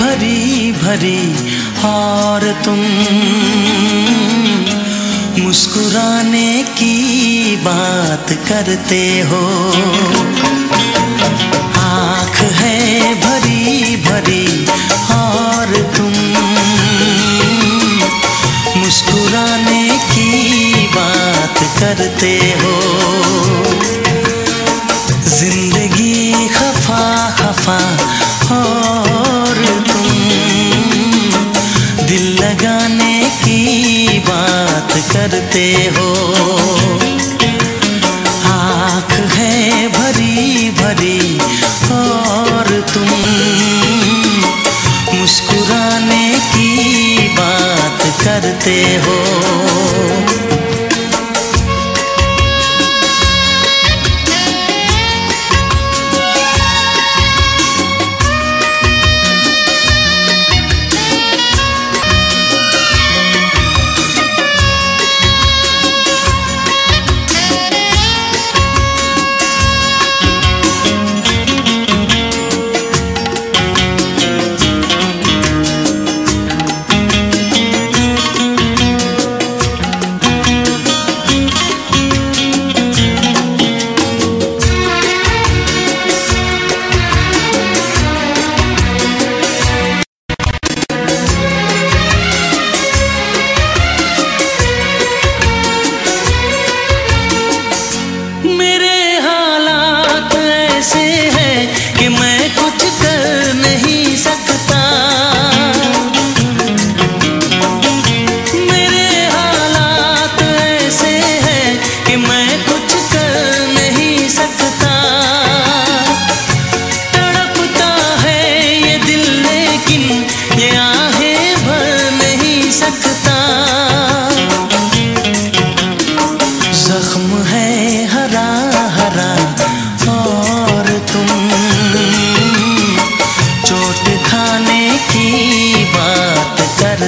भरी भरी और तुम मुस्कुराने की बात करते हो। आँख है भरी भरी और तुम मुस्कुराने की बात करते हो। लगाने की बात करते हो। आँख है भरी भरी और तुम मुस्कुराने की बात करते हो।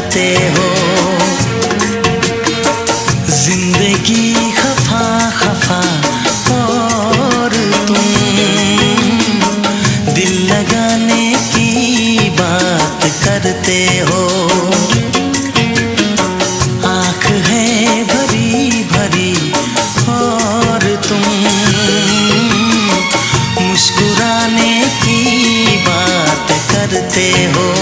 करते हो। ज़िंदगी खफा खफा और तुम दिल लगाने की बात करते हो। आँख है भरी भरी और तुम मुस्कुराने की बात करते हो।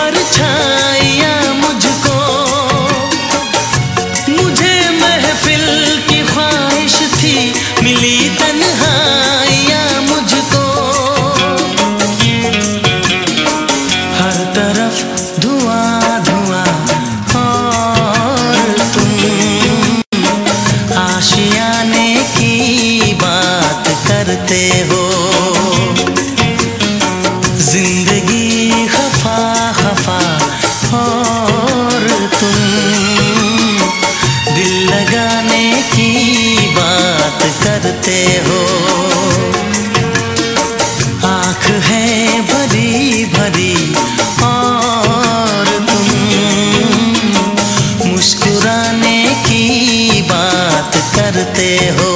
परछाई मुस्कुराने की बात करते हो।